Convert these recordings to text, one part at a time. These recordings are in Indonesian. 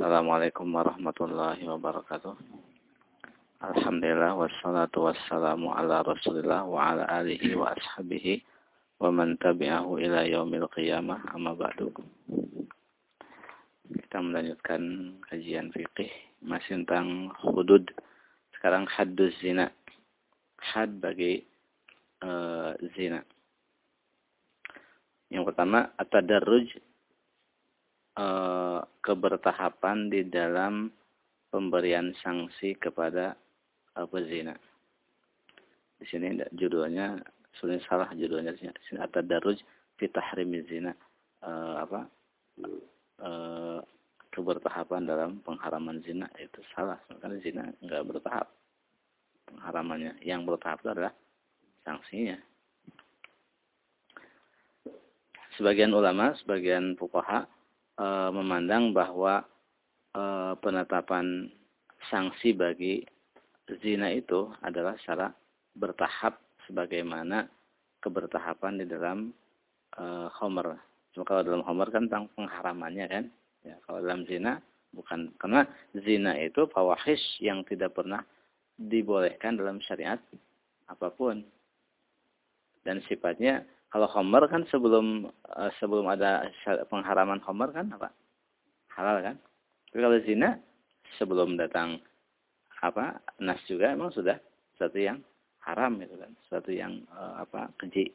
Assalamualaikum warahmatullahi wabarakatuh. Alhamdulillah wassalatu wassalamu ala Rasulillah wa ala alihi wa ashabihi wa man tabi'ahu ila yaumil qiyamah amma ba'du. Kita melanjutkan kajian fikih masih tentang hudud. Sekarang hadduz zina. Had bagi uh, zina. Yang pertama at-tadarruj Eh, kebertahapan di dalam pemberian sanksi kepada uh, pezina. Di sini judulnya sebenarnya salah judulnya di sini. Atau daruj fi zina. Uh, apa? Uh, kebertahapan dalam pengharaman zina. Itu salah. Karena zina enggak bertahap. Pengharamannya. Yang bertahap itu adalah sanksinya. Sebagian ulama sebagian fuqaha e, memandang bahwa e, penetapan sanksi bagi zina itu adalah secara bertahap sebagaimana kebertahapan di dalam e, homer. Cuma kalau dalam homer kan tentang pengharamannya kan. Ya, kalau dalam zina bukan karena zina itu fawahish yang tidak pernah dibolehkan dalam syariat apa pun. Dan sifatnya kalau homer kan sebelum uh, sebelum ada pengharaman homer kan apa? Halal kan? Tapi kalau zina sebelum datang apa nas juga emang sudah sesuatu yang haram itu kan, sesuatu yang uh, apa keji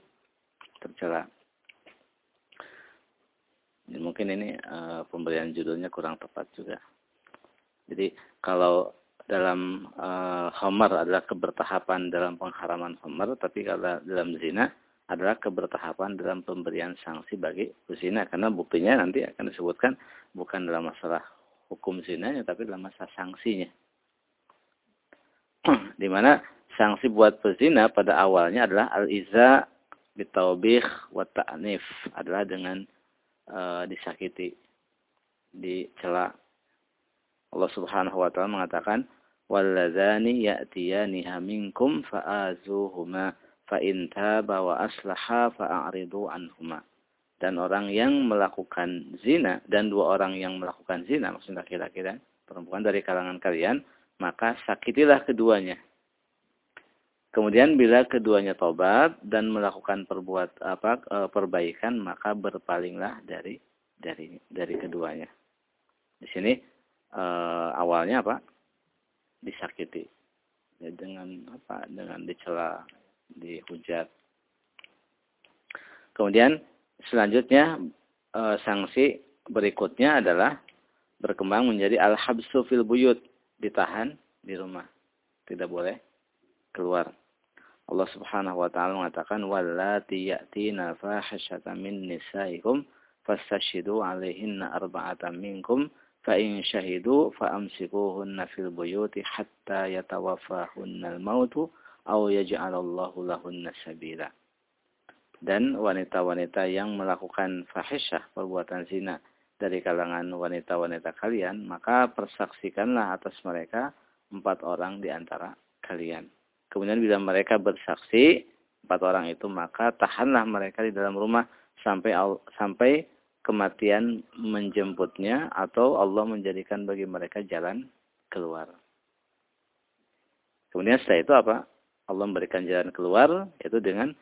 tercela. Jadi mungkin ini uh, pemberian judulnya kurang tepat juga. Jadi kalau dalam uh, homer adalah kebertahapan dalam pengharaman homer, tapi kalau dalam zina adalah kebertahapan dalam pemberian sanksi bagi zina karena buktinya nanti akan disebutkan bukan dalam masalah hukum zinanya tapi dalam masalah sanksinya. Di mana sanksi buat pezina pada awalnya adalah al-iza bitaubih wa ta'nif adalah dengan uh, disakiti, dicela. Allah Subhanahu wa taala mengatakan walladzani ya'tiyaniha minkum fa'azuhuma fa in taba wa aslaha fa'aridu anhuma. Dan orang yang melakukan zina dan dua orang yang melakukan zina maksudnya laki-laki dan perempuan dari kalangan kalian, maka sakitilah keduanya. Kemudian bila keduanya tobat dan melakukan perbuat apa e, perbaikan, maka berpalinglah dari dari dari keduanya. Di sini e, awalnya apa? Disakiti. Ya, dengan apa? Dengan dicela dihujat. Kemudian selanjutnya e, sanksi berikutnya adalah berkembang menjadi al-habsu fil buyut, ditahan di rumah. Tidak boleh keluar. Allah Subhanahu wa taala mengatakan wallati ya'tina fahisyatan min nisaikum fastashhidu 'alaihinna arba'atan minkum fa in syahidu fa amsikuhunna fil buyuti hatta yatawaffahunna al-mautu Dan wanita-wanita yang melakukan fahisyah perbuatan zina dari kalangan wanita-wanita kalian, maka persaksikanlah atas mereka empat orang di antara kalian. Kemudian bila mereka bersaksi empat orang itu, maka tahanlah mereka di dalam rumah sampai sampai kematian menjemputnya atau Allah menjadikan bagi mereka jalan keluar. Kemudian setelah itu apa? Allah memberikan jalan keluar yaitu dengan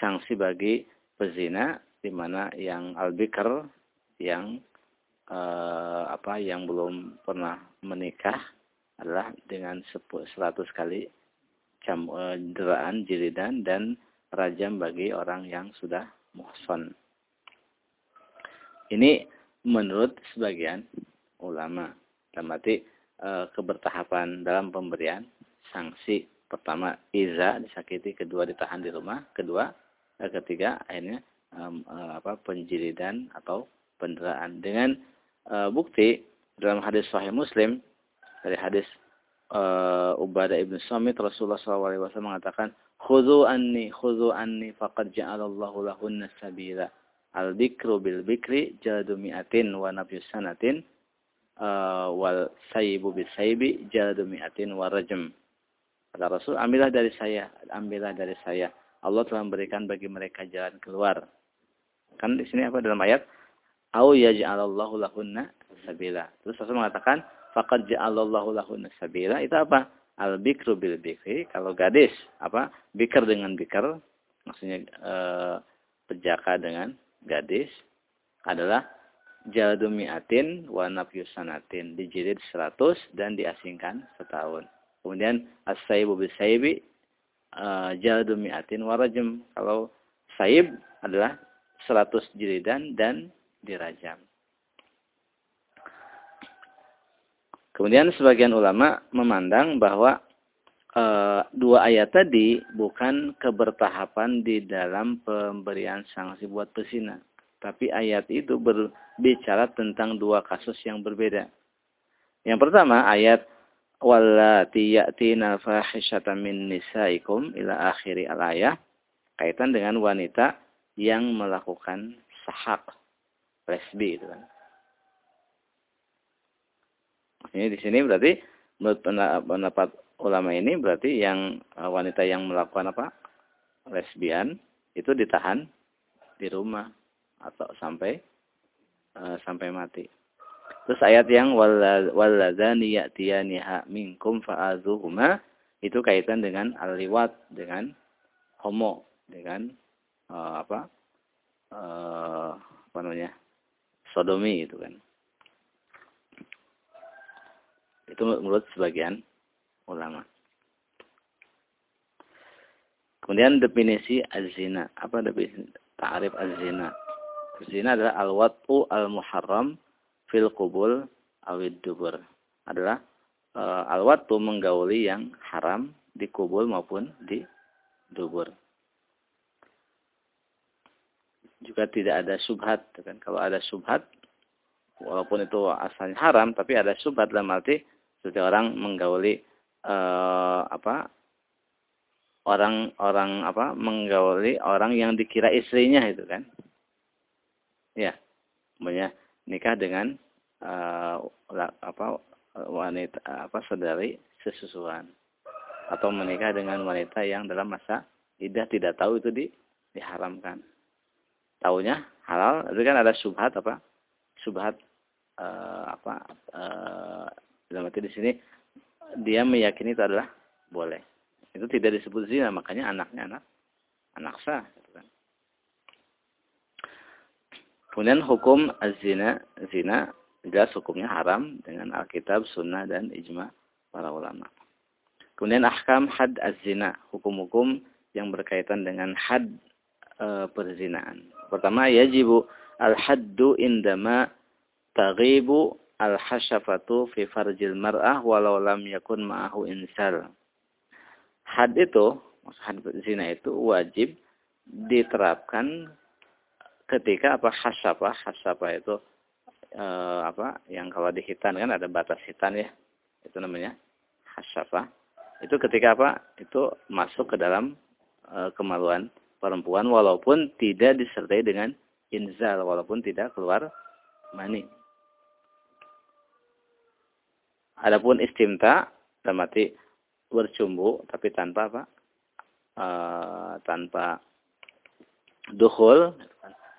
sanksi bagi pezina di mana yang albikar yang eh, apa yang belum pernah menikah adalah dengan 100 kali cam, eh, jilidan dan rajam bagi orang yang sudah muhson. Ini menurut sebagian ulama. Dalam arti eh, kebertahapan dalam pemberian sanksi pertama iza disakiti, kedua ditahan di rumah, kedua eh, ketiga akhirnya um, uh, apa penjilidan atau penderaan. Dengan uh, bukti dalam hadis Sahih Muslim dari hadis uh, Ubadah ibn Samit Rasulullah SAW mengatakan khudu anni khudu anni faqad ja'alallahu lahunna sabila. Al bikru bil bikri jaladu mi'atin wa nafyus sanatin uh, wal sayyibu bis sayyibi jaladu mi'atin wa rajm Kata Rasul, ambillah dari saya, ambillah dari saya. Allah telah memberikan bagi mereka jalan keluar. Kan di sini apa dalam ayat? au yaj'alallahu lahunna sabila. Terus Rasul mengatakan faqad ja'alallahu lahunna sabila itu apa? Al bikru bil bikri kalau gadis apa? Bikr dengan bikr maksudnya e, pejaka dengan gadis adalah jaldu mi'atin wa nafyusanatin dijilid 100 dan diasingkan setahun. Kemudian as-saibu bisaibi uh, mi'atin wa rajam. Kalau saib adalah 100 jilidan dan dirajam. Kemudian sebagian ulama memandang bahwa e, dua ayat tadi bukan kebertahapan di dalam pemberian sanksi buat pesina. Tapi ayat itu berbicara tentang dua kasus yang berbeda. Yang pertama ayat wallati ya'tina fahishatan min nisaikum ila akhiri al-ayah kaitan dengan wanita yang melakukan sahak lesbi itu kan. Ini di sini berarti menurut pendapat ulama ini berarti yang eh, wanita yang melakukan apa? lesbian itu ditahan di rumah atau sampai uh, sampai mati. Terus ayat yang walladzani ya'tiyaniha minkum fa'adzuhuma itu kaitan dengan al-liwat dengan homo dengan uh, apa? Uh, apa namanya? sodomi itu kan. Itu menurut sebagian ulama. Kemudian definisi az-zina. Apa definisi ta'rif az-zina? Az-zina adalah al-wat'u al-muharram fil qubul awid dubur. Adalah e, al-wat'u menggauli yang haram di kubul maupun di dubur. Juga tidak ada subhat. Kan? Kalau ada subhat, walaupun itu asalnya haram, tapi ada subhat dalam arti seseorang menggauli uh, apa orang-orang apa menggauli orang yang dikira istrinya itu kan ya namanya nikah dengan uh, apa wanita apa saudari sesusuan atau menikah dengan wanita yang dalam masa idah tidak tahu itu di diharamkan tahunya halal itu kan ada subhat apa subhat uh, apa uh, dalam arti di sini dia meyakini itu adalah boleh. Itu tidak disebut zina, makanya anaknya anak anak sah. Gitu kan. Kemudian hukum zina, zina jelas hukumnya haram dengan Alkitab, Sunnah dan ijma para ulama. Kemudian ahkam had az-zina, hukum-hukum yang berkaitan dengan had e, perzinaan. Pertama, yajibu al-haddu indama taghibu al-hasyafatu fi farjil mar'ah walau lam yakun ma'ahu insal. Had itu, had zina itu wajib diterapkan ketika apa hasyafah, hasyafah itu e, apa yang kalau di hitan kan ada batas hitan ya. Itu namanya hasyafah. Itu ketika apa? Itu masuk ke dalam e, kemaluan perempuan walaupun tidak disertai dengan inzal walaupun tidak keluar mani. Adapun istimta arti bercumbu tapi tanpa apa? E, tanpa duhul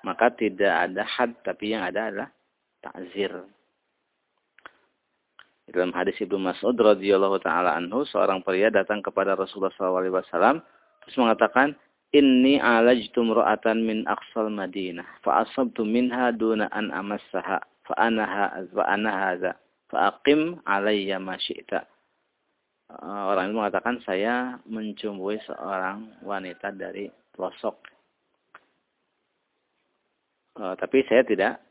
maka tidak ada had tapi yang ada adalah takzir. Dalam hadis Ibnu Mas'ud radhiyallahu taala anhu seorang pria datang kepada Rasulullah SAW terus mengatakan Inni alajtu mra'atan min aqsal Madinah fa asabtu minha duna an amassaha fa anaha fa ana hadza Fa'akim alayya masyi'ta. Eh, orang itu mengatakan saya mencumbui seorang wanita dari pelosok. Uh, tapi saya tidak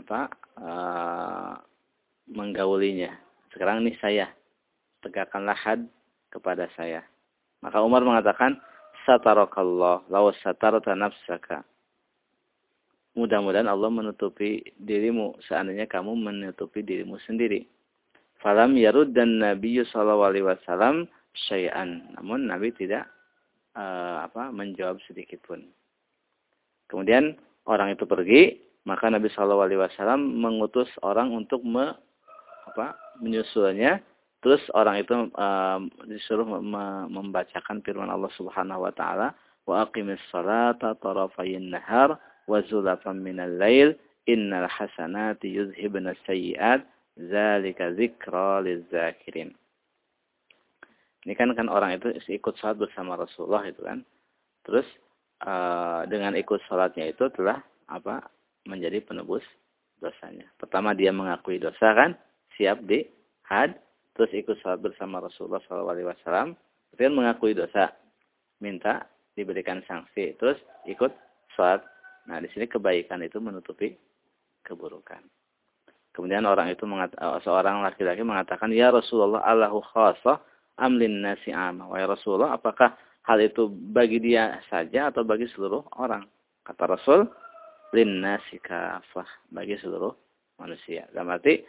apa uh, menggaulinya. Sekarang ini saya tegakkanlah had kepada saya. Maka Umar mengatakan satarakallah law satarta nafsaka Mudah-mudahan Allah menutupi dirimu seandainya kamu menutupi dirimu sendiri. Falam yarud dan Nabi Sallallahu Alaihi Wasallam syai'an. Namun Nabi tidak uh, apa menjawab sedikit pun. Kemudian orang itu pergi, maka Nabi Shallallahu Alaihi Wasallam mengutus orang untuk me, apa, menyusulnya. Terus orang itu uh, disuruh membacakan firman Allah Subhanahu Wa Taala, wa aqimis salata tarafayin nahar wa zulafan minal lail innal hasanati yuzhibna sayyi'at zalika dzikra lizakirin. Ini kan kan orang itu ikut salat bersama Rasulullah itu kan. Terus uh, dengan ikut salatnya itu telah apa? menjadi penebus dosanya. Pertama dia mengakui dosa kan, siap di had, terus ikut salat bersama Rasulullah SAW, kemudian mengakui dosa, minta diberikan sanksi, terus ikut salat. Nah di sini kebaikan itu menutupi keburukan. Kemudian orang itu mengat, eh, seorang laki-laki mengatakan, Ya Rasulullah Allahu khasah amlin nasi amah. Wahai Rasulullah, apakah hal itu bagi dia saja atau bagi seluruh orang? Kata Rasul, lin nasi kafah. Bagi seluruh manusia. Dan berarti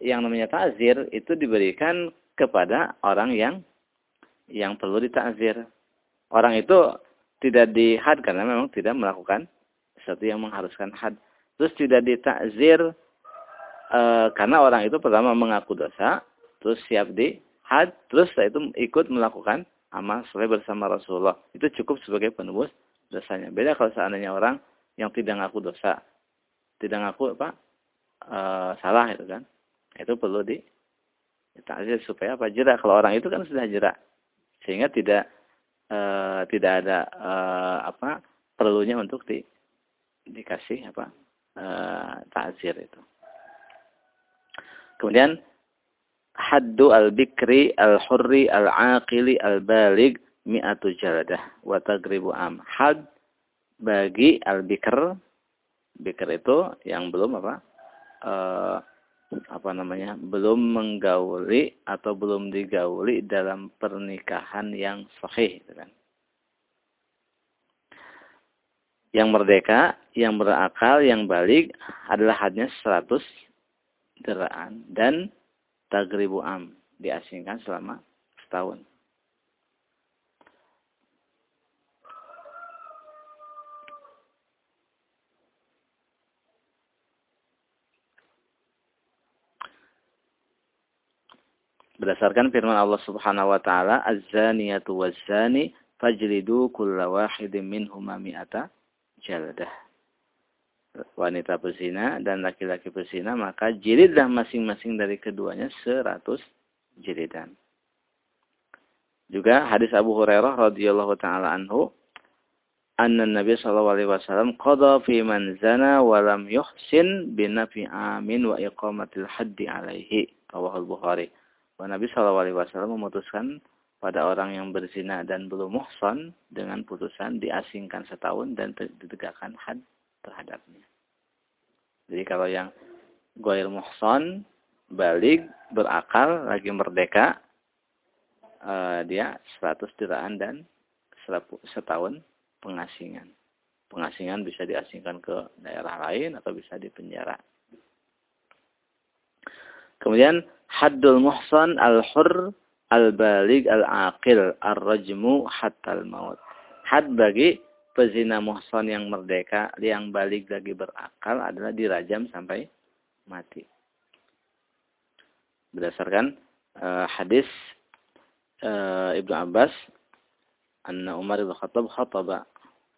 yang namanya takzir itu diberikan kepada orang yang yang perlu ditakzir. Orang itu tidak dihad karena memang tidak melakukan sesuatu yang mengharuskan had. Terus tidak ditakzir e, karena orang itu pertama mengaku dosa, terus siap di had, terus setelah itu ikut melakukan amal soleh bersama Rasulullah. Itu cukup sebagai penebus dosanya. Beda kalau seandainya orang yang tidak ngaku dosa, tidak ngaku apa e, salah itu kan, itu perlu di takzir supaya apa jerak. Kalau orang itu kan sudah jerak, sehingga tidak e, tidak ada e, apa perlunya untuk di dikasih apa uh, ta'zir itu. Kemudian haddu al-bikri al-hurri al-aqili al-balig mi'atu jaladah wa tagribu am. Had bagi al-bikr bikr itu yang belum apa? Uh, apa namanya? belum menggauli atau belum digauli dalam pernikahan yang sahih gitu kan yang merdeka, yang berakal, yang balik adalah hadnya 100 deraan dan tagribu am diasingkan selama setahun. Berdasarkan firman Allah Subhanahu wa taala, "Az-zaniyatu waz-zani fajlidu kulla wahidin minhuma mi'ata jaldah. Wanita berzina dan laki-laki berzina, maka jilidlah masing-masing dari keduanya seratus jilidan. Juga hadis Abu Hurairah radhiyallahu taala anhu, anna Nabi sallallahu alaihi wasallam qada fi man zana wa lam yuhsin bi amin wa iqamatil haddi alaihi. Rawahul Bukhari. Wa Nabi sallallahu alaihi wasallam memutuskan pada orang yang berzina dan belum muhsan dengan putusan diasingkan setahun dan ditegakkan had terhadapnya. Jadi kalau yang goir muhsan, balik, berakal, lagi merdeka, uh, dia 100 diraan dan setahun pengasingan. Pengasingan bisa diasingkan ke daerah lain atau bisa dipenjara. Kemudian haddul muhsan al-hur al-balig al-aqil ar-rajmu hatta al-maut. Had bagi pezina muhsan yang merdeka, yang balik lagi berakal adalah dirajam sampai mati. Berdasarkan uh, hadis uh, Ibnu Abbas, anna Umar bin Khattab khataba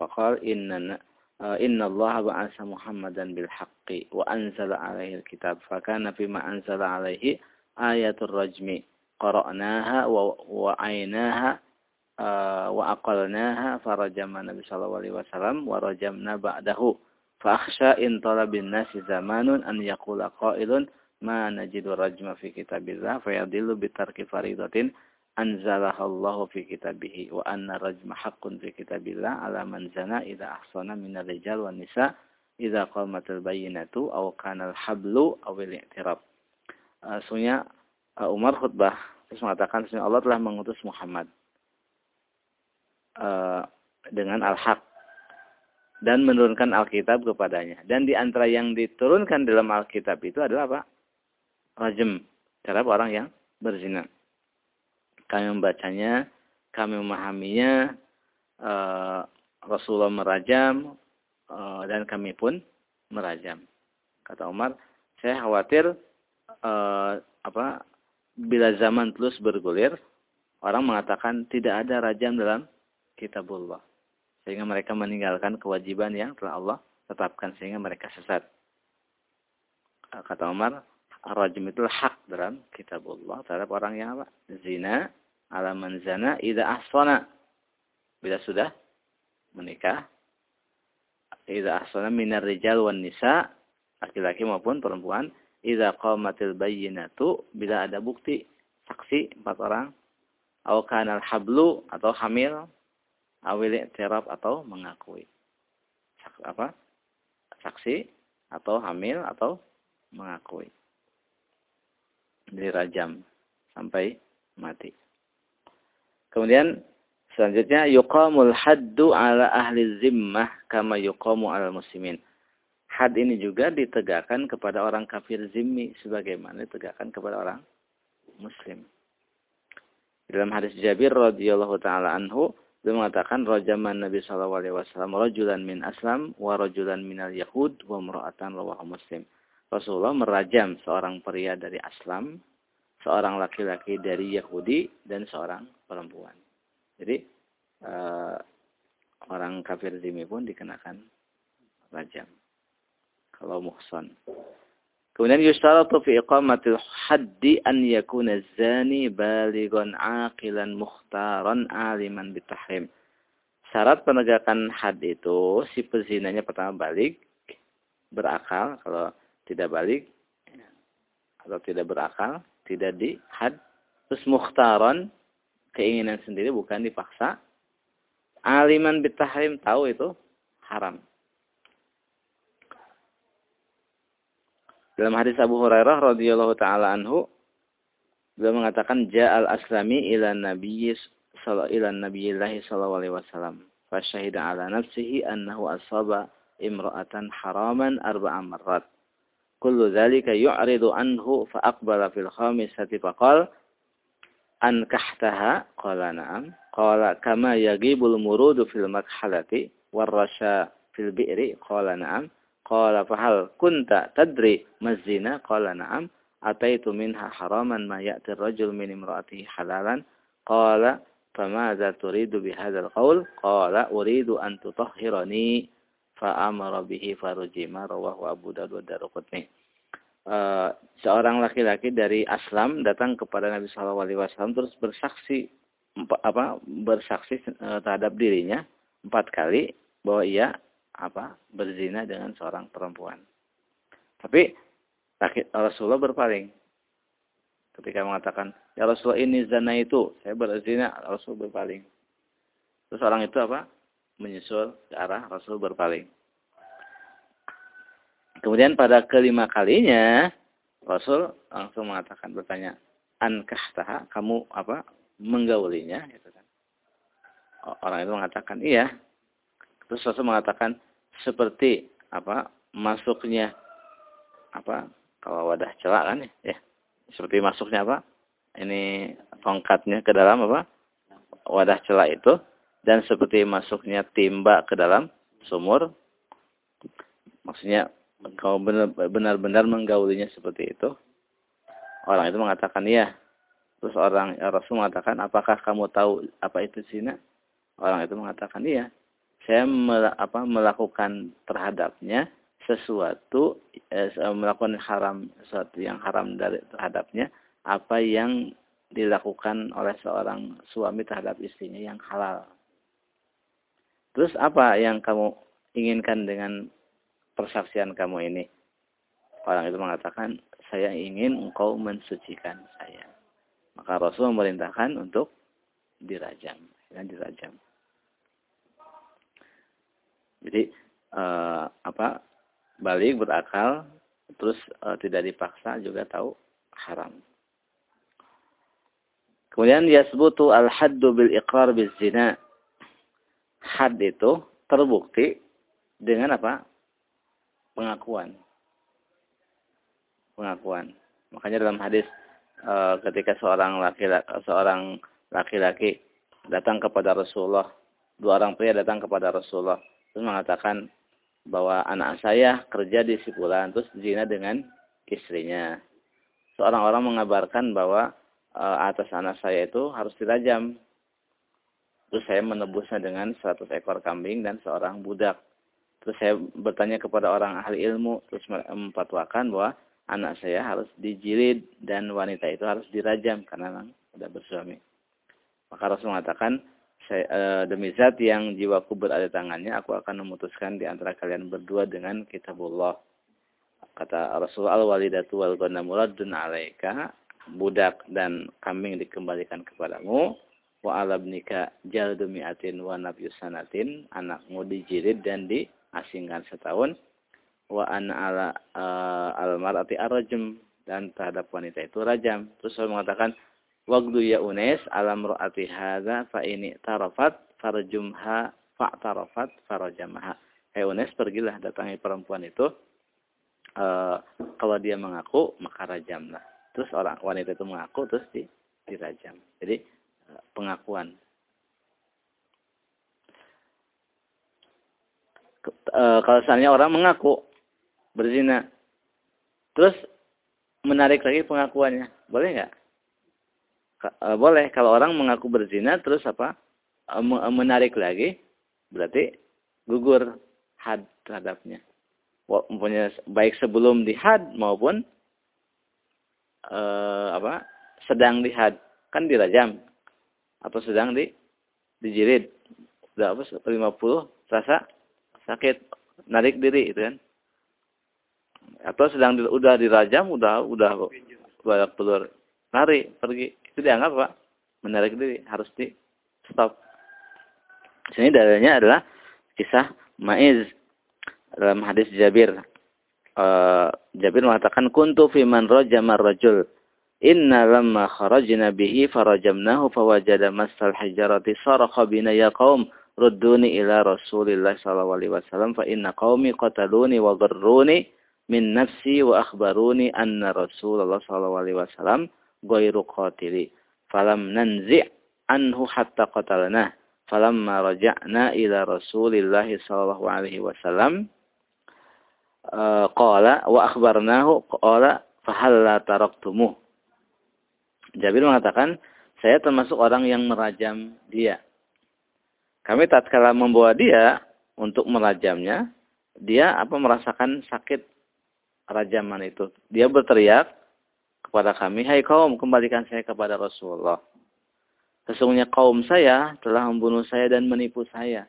faqal inna uh, inna Allah ba'asa Muhammadan bil haqqi wa anzala alaihi al-kitab fakana fima anzala alaihi ayatul rajmi qara'naha wa wa'ainaha wa aqalnaha farajama Nabi sallallahu alaihi wasallam wa rajamna ba'dahu fa akhsha in talabin nasi zamanun an yaqula qailun ma najidu rajma fi kitabillah fayadillu bitarki faridatin anzalahallahu fi kitabihi wa anna rajma haqqun fi kitabillah ala man zana idza ahsana min ar-rijal wan nisa idza qamatil bayyinatu aw kana al-hablu aw al-i'tirab. Uh, uh, Umar khutbah terus mengatakan Allah telah mengutus Muhammad uh, dengan al-haq dan menurunkan Alkitab kepadanya. Dan di antara yang diturunkan dalam Alkitab itu adalah apa? Rajam terhadap orang yang berzina. Kami membacanya, kami memahaminya, uh, Rasulullah merajam, uh, dan kami pun merajam. Kata Umar, saya khawatir apa bila zaman terus bergulir, orang mengatakan tidak ada rajam dalam kitabullah. Sehingga mereka meninggalkan kewajiban yang telah Allah tetapkan sehingga mereka sesat. kata Umar, rajim itu hak dalam kitabullah terhadap orang yang apa? Zina, alaman zina, ida ahsana. Bila sudah menikah, ida ahsana minar rijal wan nisa, laki-laki maupun perempuan, ida qamatil bayyinatu, bila ada bukti, saksi, empat orang, au kanal hablu, atau hamil, awil i'tiraf, atau mengakui. Apa? Saksi, atau hamil, atau mengakui dirajam sampai mati. Kemudian selanjutnya yuqamul haddu ala ahli zimmah kama yuqamu ala muslimin. Had ini juga ditegakkan kepada orang kafir zimmi sebagaimana ditegakkan kepada orang muslim. Dalam hadis Jabir radhiyallahu taala anhu beliau mengatakan rajaman Nabi sallallahu alaihi wasallam rajulan min aslam wa rajulan minal yahud wa imra'atan rawahu muslim. Rasulullah merajam seorang pria dari Aslam, seorang laki-laki dari Yahudi, dan seorang perempuan. Jadi uh, orang kafir zimi pun dikenakan rajam. Kalau muhson. Kemudian yustaratu fi iqamatil haddi an yakuna zani baligon aqilan mukhtaran aliman bitahrim. Syarat penegakan had itu si pezinanya pertama balik berakal kalau tidak balik atau tidak berakal, tidak dihad, terus mukhtaron, keinginan sendiri bukan dipaksa. Aliman bitahrim tahu itu haram. Dalam hadis Abu Hurairah radhiyallahu taala anhu beliau mengatakan ja'al aslami ila nabiyyi ila nabiyillahi sallallahu alaihi wasallam fa syahida ala nafsihi annahu asaba imra'atan haraman arba'a marrat kullu dzalika yu'ridu anhu fa aqbala fil khamisati faqal an kahtaha qala na'am qala kama yagibul murudu fil makhalati warrasha fil bi'ri qala na'am Qala fahal kunta tadri mazina? Qala na'am. Ataitu minha haraman ma ya'ti rajul min imra'atihi halalan? Qala famadza turidu بهذا القول qala uridu an tutahhirani. Fa amara bihi farujima rawahu Abu Dawud Daruqutni Uh, eh, seorang laki-laki dari Aslam datang kepada Nabi Shallallahu Alaihi Wasallam terus bersaksi apa bersaksi uh, terhadap dirinya empat kali bahwa ia apa berzina dengan seorang perempuan. Tapi Rasulullah berpaling ketika mengatakan ya Rasulullah ini zina itu saya berzina Rasul berpaling. Terus orang itu apa menyusul ke arah Rasul berpaling. Kemudian pada kelima kalinya Rasul langsung mengatakan bertanya, "Ankah taha kamu apa menggaulinya?" gitu kan. Orang itu mengatakan, "Iya." Terus Rasul mengatakan, "Seperti apa masuknya apa kalau wadah celak kan ya, seperti masuknya apa? Ini tongkatnya ke dalam apa? Wadah celak itu dan seperti masuknya timba ke dalam sumur. Maksudnya kau benar-benar menggaulinya seperti itu. Orang itu mengatakan iya. Terus orang ya Rasul mengatakan, apakah kamu tahu apa itu zina? Orang itu mengatakan iya. Saya mel, apa, melakukan terhadapnya sesuatu eh, melakukan haram sesuatu yang haram dari terhadapnya apa yang dilakukan oleh seorang suami terhadap istrinya yang halal. Terus apa yang kamu inginkan dengan persaksian kamu ini? Orang itu mengatakan, saya ingin engkau mensucikan saya. Maka Rasul memerintahkan untuk dirajam. Dan dirajam. Jadi, eh, apa balik berakal, terus eh, tidak dipaksa juga tahu haram. Kemudian yasbutu al-haddu bil iqrar bil zina had itu terbukti dengan apa? Pengakuan. Pengakuan. Makanya dalam hadis e, ketika seorang laki-laki seorang laki-laki datang kepada Rasulullah, dua orang pria datang kepada Rasulullah, terus mengatakan bahwa anak saya kerja di Sipulan, terus zina dengan istrinya. Seorang orang mengabarkan bahwa e, atas anak saya itu harus dirajam Terus saya menebusnya dengan 100 ekor kambing dan seorang budak. Terus saya bertanya kepada orang ahli ilmu, terus memfatwakan bahwa anak saya harus dijilid dan wanita itu harus dirajam karena sudah bersuami. Maka Rasul mengatakan, saya, e, demi zat yang jiwaku berada tangannya, aku akan memutuskan di antara kalian berdua dengan kitabullah. Kata Rasulullah, al-walidatu wal ghanamuradun alaika, budak dan kambing dikembalikan kepadamu, wa alabnika jaldu mi'atin wa nabiyusanatin, anakmu dijilid dan diasingkan setahun, wa an ala arrajm dan terhadap wanita itu rajam. Terus saya mengatakan waqdu ya unes alam ra'ati hadza fa ini tarafat farjumha fa tarafat farajamaha. Hai unes pergilah datangi perempuan itu uh, kalau dia mengaku maka rajamlah. Terus orang wanita itu mengaku terus di, dirajam. Jadi uh, pengakuan. Uh, kalau misalnya orang mengaku berzina. Terus menarik lagi pengakuannya. Boleh nggak? E, boleh. Kalau orang mengaku berzina terus apa? E, e, menarik lagi. Berarti gugur had terhadapnya. Mempunyai baik sebelum dihad maupun eh, apa sedang dihad kan dirajam atau sedang di dijilid udah apa 50 rasa sakit narik diri itu kan atau sedang di, udah dirajam udah udah banyak telur lari pergi itu dianggap apa menarik diri. Harus di stop. Sini dalilnya adalah kisah Maiz. Dalam hadis Jabir. Uh, Jabir mengatakan kuntu fi man rajama rajul. Inna lamma kharajna bihi farajamnahu fawajada masal hijarati sarakha bina ya qaum. Rudduni ila Rasulillah sallallahu alaihi wasallam fa inna qaumi qataluni wa gharruni min nafsi wa akhbaruni anna Rasulullah sallallahu alaihi wasallam ghairu qatili. Falam nanzi' anhu hatta qatalna. Falamma raja'na ila Rasulillah sallallahu alaihi wasallam qala wa akhbarnahu qala fahalla taraktumuh. Jabir mengatakan, saya termasuk orang yang merajam dia. Kami tatkala membawa dia untuk merajamnya, dia apa merasakan sakit rajaman itu. Dia berteriak kepada kami, Hai kaum, kembalikan saya kepada Rasulullah. Sesungguhnya kaum saya telah membunuh saya dan menipu saya.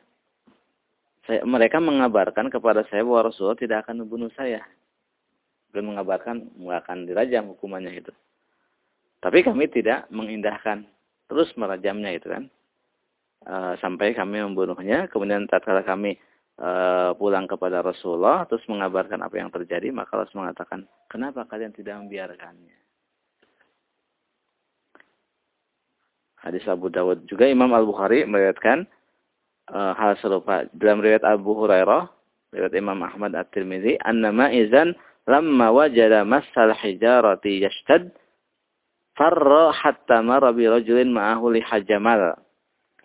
saya mereka mengabarkan kepada saya bahwa Rasulullah tidak akan membunuh saya. Dan mengabarkan tidak akan dirajam hukumannya itu. Tapi kami tidak mengindahkan. Terus merajamnya itu kan. E, sampai kami membunuhnya. Kemudian tatkala kami uh, pulang kepada Rasulullah terus mengabarkan apa yang terjadi maka Rasul mengatakan kenapa kalian tidak membiarkannya hadis Abu Dawud. Juga Imam Al Bukhari meriwayatkan uh, hal serupa. Dalam riwayat Abu Hurairah riwayat Imam Ahmad At-Tirmidzi annama izan lamma wajada masal hijarati yashtad farra hatta mara bi rajulin ma'ahu lihajamal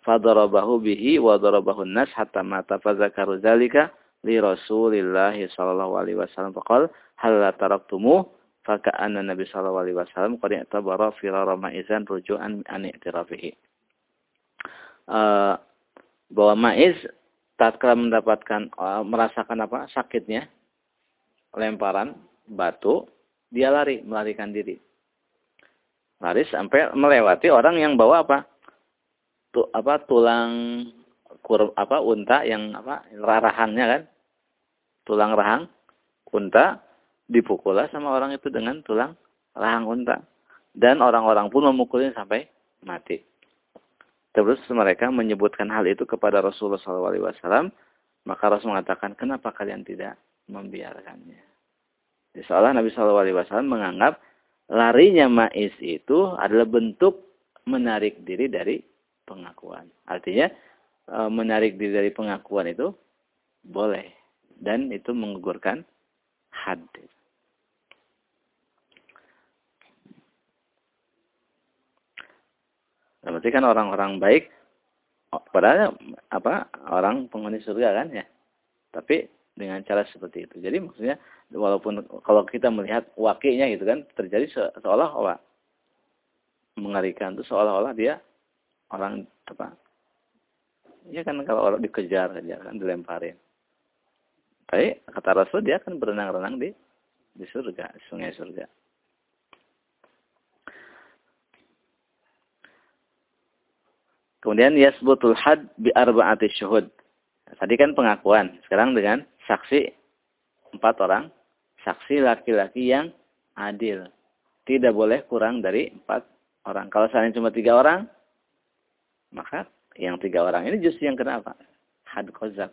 fadarabahu bihi wa darabahu nas hatta mata fazakaru zalika li Rasulillah sallallahu alaihi wasallam. Faqal hal taraktumu faka'anna Nabi sallallahu alaihi wasallam qad i'tabara firara ma'izan ruju'an an i'tirafihi. Uh, bahwa Ma'iz tatkala mendapatkan uh, merasakan apa? Sakitnya lemparan batu dia lari melarikan diri. Lari sampai melewati orang yang bawa apa? Tu, apa? Tulang kur apa? unta yang apa? Rahangnya kan? Tulang rahang unta dipukullah sama orang itu dengan tulang rahang unta dan orang-orang pun memukulnya sampai mati terus mereka menyebutkan hal itu kepada Rasulullah SAW maka Rasul mengatakan kenapa kalian tidak membiarkannya seolah Nabi SAW menganggap larinya Ma'is itu adalah bentuk menarik diri dari pengakuan. Artinya e, menarik diri dari pengakuan itu boleh dan itu menggugurkan had. Nah, berarti kan orang-orang baik padahal apa orang penghuni surga kan ya. Tapi dengan cara seperti itu. Jadi maksudnya walaupun kalau kita melihat wakilnya gitu kan terjadi seolah-olah mengerikan itu seolah-olah dia orang apa ya kan kalau orang dikejar aja kan dilemparin tapi kata Rasul dia akan berenang-renang di di surga, sungai surga. Kemudian yasbutul had bi arba'ati syuhud. Tadi kan pengakuan, sekarang dengan saksi empat orang, saksi laki-laki yang adil. Tidak boleh kurang dari empat orang. Kalau seandainya cuma tiga orang, maka yang tiga orang ini justru yang kenapa? Had kozak.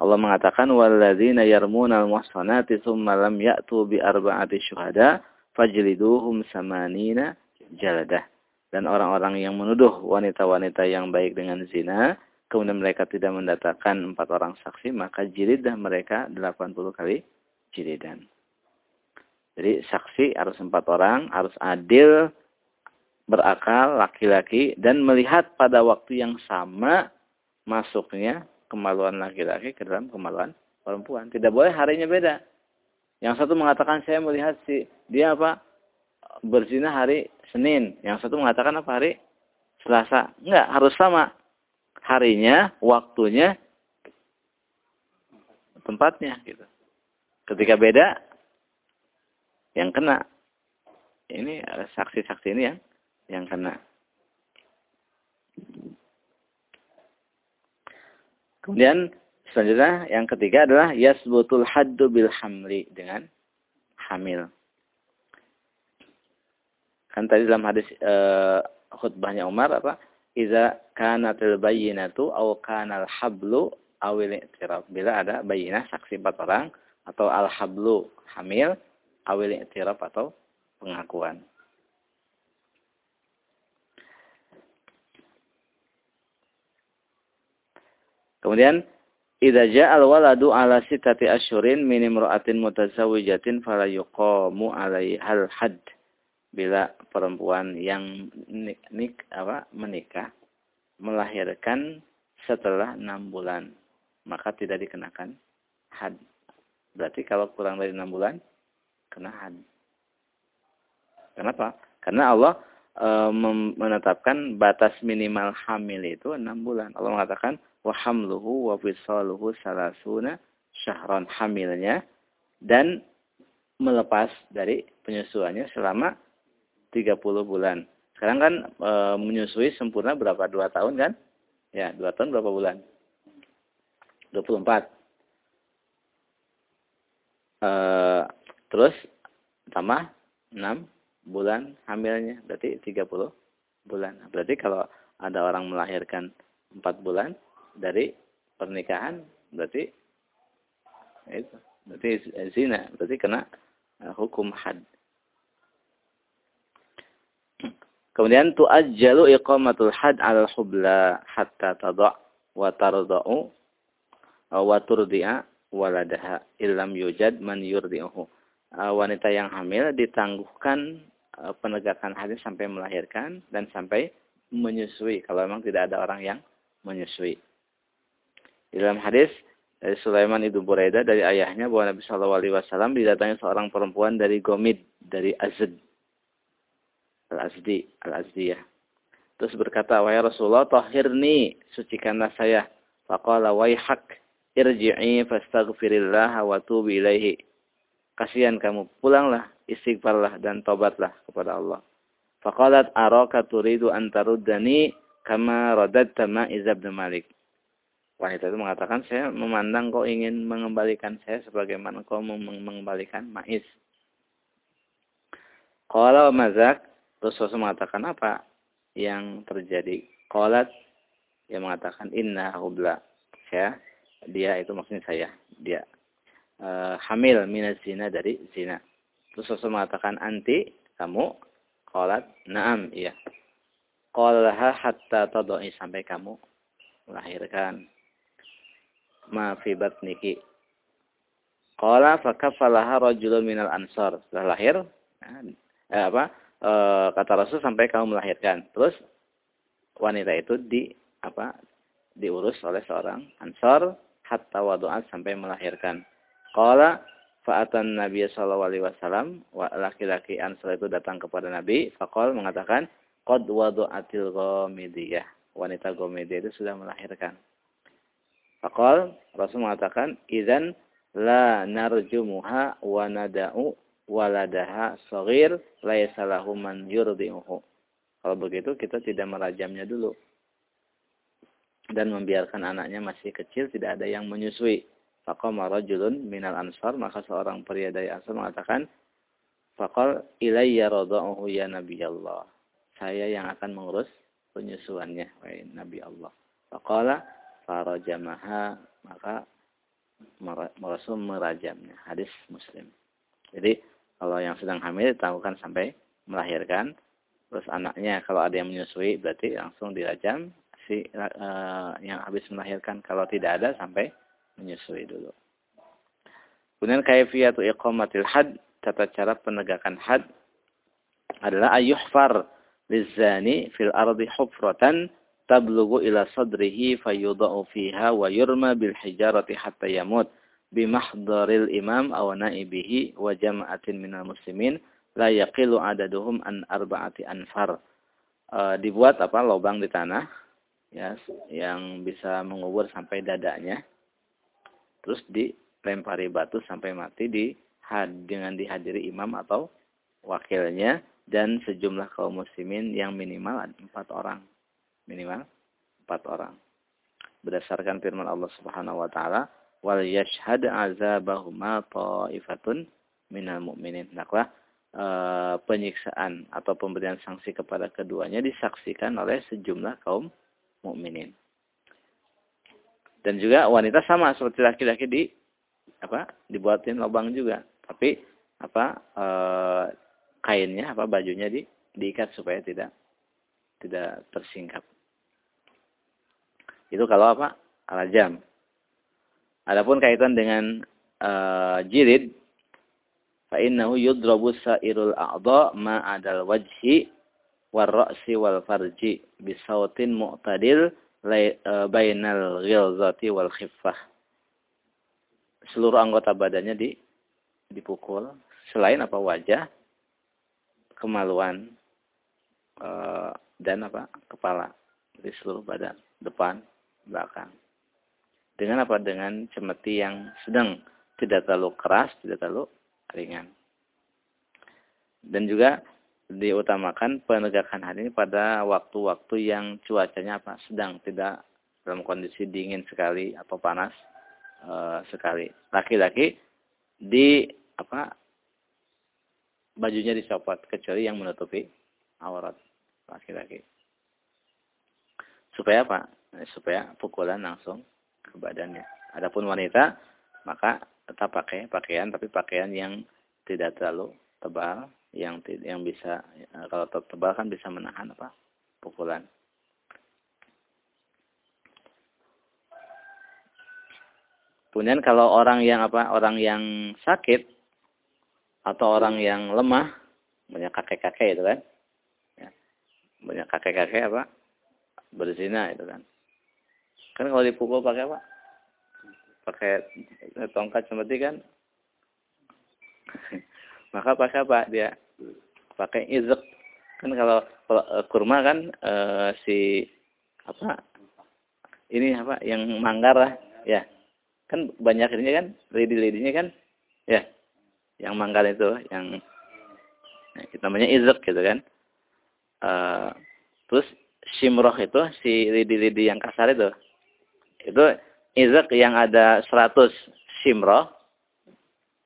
Allah mengatakan walladzina yarmuna al-muhsanati tsumma lam ya'tu bi arba'ati syuhada fajliduhum samanina jaladah. Dan orang-orang yang menuduh wanita-wanita yang baik dengan zina, kemudian mereka tidak mendatangkan empat orang saksi, maka jilidah mereka 80 kali jilidan. Jadi saksi harus empat orang, harus adil, berakal, laki-laki, dan melihat pada waktu yang sama masuknya kemaluan laki-laki ke dalam kemaluan perempuan. Tidak boleh harinya beda. Yang satu mengatakan saya melihat si dia apa berzina hari Senin. Yang satu mengatakan apa hari Selasa. Enggak, harus sama. Harinya, waktunya, tempatnya gitu. Ketika beda, yang kena. Ini saksi-saksi ini yang yang kena. Kemudian selanjutnya yang ketiga adalah yasbutul haddu bil hamli dengan hamil. Kan tadi dalam hadis uh, khutbahnya Umar apa? Iza kanatil bayyinatu aw kanal hablu awil i'tiraf. Bila ada bayinah saksi empat orang atau al hablu hamil awil i'tiraf atau pengakuan. Kemudian idza ja'al waladu ala sitati asyurin min imra'atin mutazawwijatin fala yuqamu hal had. Bila perempuan yang nik, nik apa menikah melahirkan setelah enam bulan, maka tidak dikenakan had. Berarti kalau kurang dari enam bulan, kena had. Kenapa? Karena Allah e, menetapkan batas minimal hamil itu enam bulan. Allah mengatakan wa hamluhu wa fisaluhu salasuna syahran hamilnya dan melepas dari penyusuannya selama 30 bulan. Sekarang kan e, menyusui sempurna berapa? Dua tahun kan? Ya, dua tahun berapa bulan? 24. E, terus tambah 6 bulan hamilnya. Berarti 30 bulan. Berarti kalau ada orang melahirkan 4 bulan, dari pernikahan berarti itu berarti zina berarti kena uh, hukum had kemudian tuajjalu iqamatul had al hubla hatta tada wa tarda'u wa turdi'a waladaha illam yujad man yurdi'uhu. Uh, wanita yang hamil ditangguhkan uh, penegakan hadis sampai melahirkan dan sampai menyusui. Kalau memang tidak ada orang yang menyusui. Di dalam hadis dari Sulaiman itu Buraidah dari ayahnya bahwa Nabi Shallallahu Alaihi Wasallam didatangi seorang perempuan dari Gomid dari Azd al Azdi al Azdiyah. Terus berkata, wahai Rasulullah, tahirni, sucikanlah saya. Faqala waihak, irji'i fastaghfirillah wa tubi ilaihi. Kasihan kamu, pulanglah, istighfarlah dan tobatlah kepada Allah. Faqalat araka turidu antaruddani kama radadta ma'iz ibn Malik wanita itu mengatakan saya memandang kau ingin mengembalikan saya sebagaimana kau mengembalikan Maiz. Kalau mazak, terus Rasul mengatakan apa yang terjadi? Qalat yang mengatakan inna hubla. Saya dia itu maksudnya saya, dia uh, hamil minaz zina dari zina. Terus Rasul mengatakan anti kamu qalat na'am iya. Qalaha hatta tadai sampai kamu melahirkan ma fi batniki. Qala fakafalaha rajulun minal ansar. Setelah lahir, eh, apa? E, kata Rasul sampai kamu melahirkan. Terus wanita itu di apa? diurus oleh seorang ansar hatta wadu'at sampai melahirkan. Qala fa'atan Nabi sallallahu alaihi wasallam laki-laki ansar itu datang kepada Nabi, faqal mengatakan qad wadu'atil ghamidiyah. Wanita Gomediyah itu sudah melahirkan. Fakal Rasul mengatakan, "Idzan la narjumuha wa nada'u waladaha saghir laisa lahu man yurdi'uhu. Kalau begitu kita tidak merajamnya dulu. Dan membiarkan anaknya masih kecil tidak ada yang menyusui. Faqama rajulun minal ansar maka seorang pria dari ansar mengatakan faqal ilayya radha'uhu ya nabi Allah. Saya yang akan mengurus penyusuannya wahai nabi Allah. Faqala farajamaha maka Rasul merajamnya. Hadis Muslim. Jadi kalau yang sedang hamil ditangguhkan sampai melahirkan. Terus anaknya kalau ada yang menyusui berarti langsung dirajam. Si uh, yang habis melahirkan kalau tidak ada sampai menyusui dulu. Kemudian kaifiyatu iqamatil had, tata cara penegakan had adalah ayuhfar lizani fil ardi hufratan tablugu ila sadrihi fayudau fiha wa yurma bil hijarati hatta yamut bimahdharil imam aw naibihi wa jama'atin minal muslimin la yaqilu adaduhum an arba'ati anfar. E, dibuat apa lubang di tanah ya yang bisa mengubur sampai dadanya. Terus dilempari batu sampai mati di dengan dihadiri imam atau wakilnya dan sejumlah kaum muslimin yang minimal empat orang minimal empat orang. Berdasarkan firman Allah Subhanahu wa taala, "Wal yashhad azabahuma ta'ifatun minal mu'minin." Naklah e, penyiksaan atau pemberian sanksi kepada keduanya disaksikan oleh sejumlah kaum mukminin. Dan juga wanita sama seperti laki-laki di apa? dibuatin lubang juga. Tapi apa? E, kainnya apa bajunya di diikat supaya tidak tidak tersingkap. Itu kalau apa? Rajam. Adapun kaitan dengan uh, jilid, fa innahu yudrabu sa'irul a'dha ma adal wajhi war ra'si wal farji bisautin mu'tadil uh, bainal ghilzati wal khiffah. Seluruh anggota badannya di dipukul selain apa wajah, kemaluan uh, dan apa kepala di seluruh badan depan belakang. Dengan apa? Dengan cemeti yang sedang, tidak terlalu keras, tidak terlalu ringan. Dan juga diutamakan penegakan hal ini pada waktu-waktu yang cuacanya apa sedang tidak dalam kondisi dingin sekali atau panas e, sekali laki-laki di apa bajunya dicopot kecuali yang menutupi aurat laki-laki supaya apa supaya pukulan langsung ke badannya. Adapun wanita maka tetap pakai pakaian tapi pakaian yang tidak terlalu tebal yang yang bisa eh, kalau tebal kan bisa menahan apa? Pukulan. Kemudian kalau orang yang apa? Orang yang sakit atau orang yang lemah banyak kakek-kakek itu kan ya, banyak kakek-kakek apa? Berzina itu kan Kan kalau dipukul pakai apa? Pakai tongkat seperti kan? Maka pakai apa dia? Pakai izek. Kan kalau, kalau uh, kurma kan uh, si apa? Ini apa? Yang manggar lah, ya. Kan banyak ini kan, lidi-lidinya kan, ya. Yang manggar itu, yang nah, namanya izek gitu kan. Uh, terus simroh itu si lidi-lidi yang kasar itu itu izak yang ada 100 simroh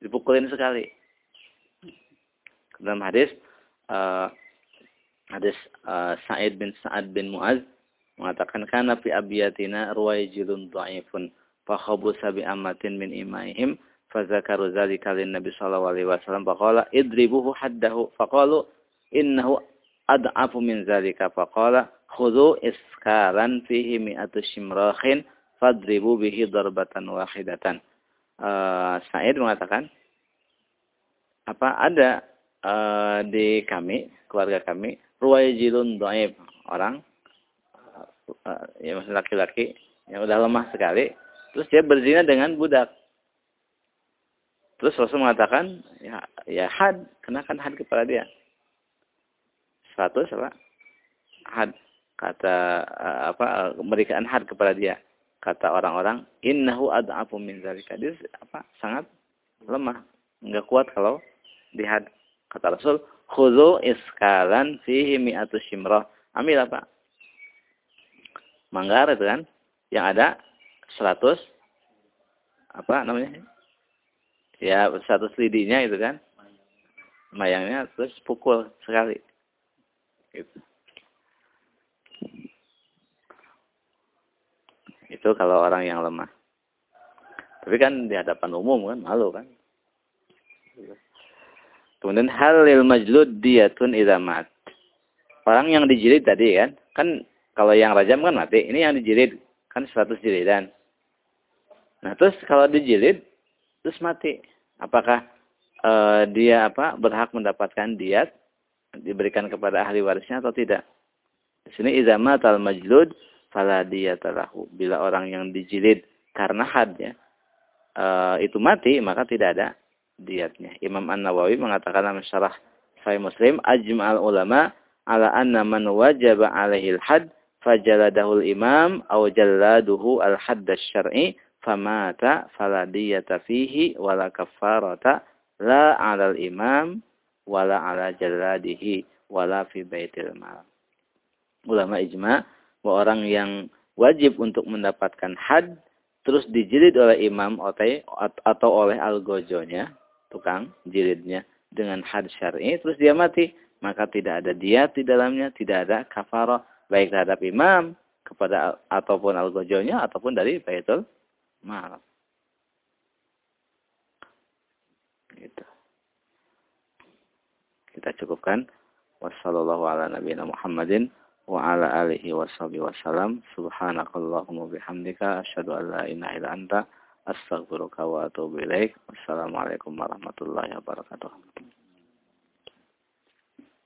dipukulin sekali. Dalam hadis uh, hadis uh, Sa'id bin Sa'ad bin Mu'az mengatakan kana fi abiyatina ruwaijilun dha'ifun fa khabusa bi amatin min imaihim fa zakaru dzalika nabi sallallahu alaihi wasallam faqala idribuhu haddahu faqalu innahu ad'afu min dzalika faqala khudhu iskaran fihi mi'atu shimrakhin fadribu bihi darbatan wahidatan. Uh, Sa'id mengatakan apa ada uh, di kami keluarga kami ruwayjilun dhaif orang uh, ya maksud laki-laki yang udah lemah sekali terus dia berzina dengan budak. Terus Rasul mengatakan ya ya had kenakan had kepada dia. Satu apa? Had kata apa memberikan had kepada dia kata orang-orang innahu ad'afu min zalika. Dia apa? Sangat lemah, enggak kuat kalau dihad. Kata Rasul, "Khudhu iskalan fihi mi'atu shimrah." Ambil apa? Manggar itu kan yang ada 100 apa namanya? Ya, 100 lidinya itu kan. Mayangnya terus pukul sekali. Gitu. Itu kalau orang yang lemah. Tapi kan di hadapan umum kan malu kan. Kemudian halil majlud diatun idamat. Orang yang dijilid tadi kan, kan kalau yang rajam kan mati. Ini yang dijilid kan 100 jilidan. Nah terus kalau dijilid terus mati. Apakah uh, dia apa berhak mendapatkan diat diberikan kepada ahli warisnya atau tidak? Di sini izamat al majlud fala diyatalahu. Bila orang yang dijilid karena hadnya e, itu mati, maka tidak ada diatnya. Imam An-Nawawi mengatakan dalam syarah Sahih Muslim, ajma'al ulama ala anna man wajaba alaihi al-had fajaladahul imam aw jalladuhu al-hadd asy-syar'i famata fala diyata fihi wala kafarata la 'alal imam wala 'ala jalladihi wala fi baitil mal. Ulama ijma' bahwa orang yang wajib untuk mendapatkan had terus dijilid oleh imam atau oleh algojonya, tukang jilidnya dengan had syar'i terus dia mati, maka tidak ada diat di dalamnya, tidak ada kafarah baik terhadap imam kepada ataupun algojonya ataupun dari baitul mal. Gitu. Kita cukupkan. Wassalamualaikum warahmatullahi wabarakatuh wa ala alihi wa sahbihi wasallam subhanakallahumma bihamdika asyhadu an la ilaha illa anta wa atubu ilaik. Wassalamualaikum warahmatullahi wabarakatuh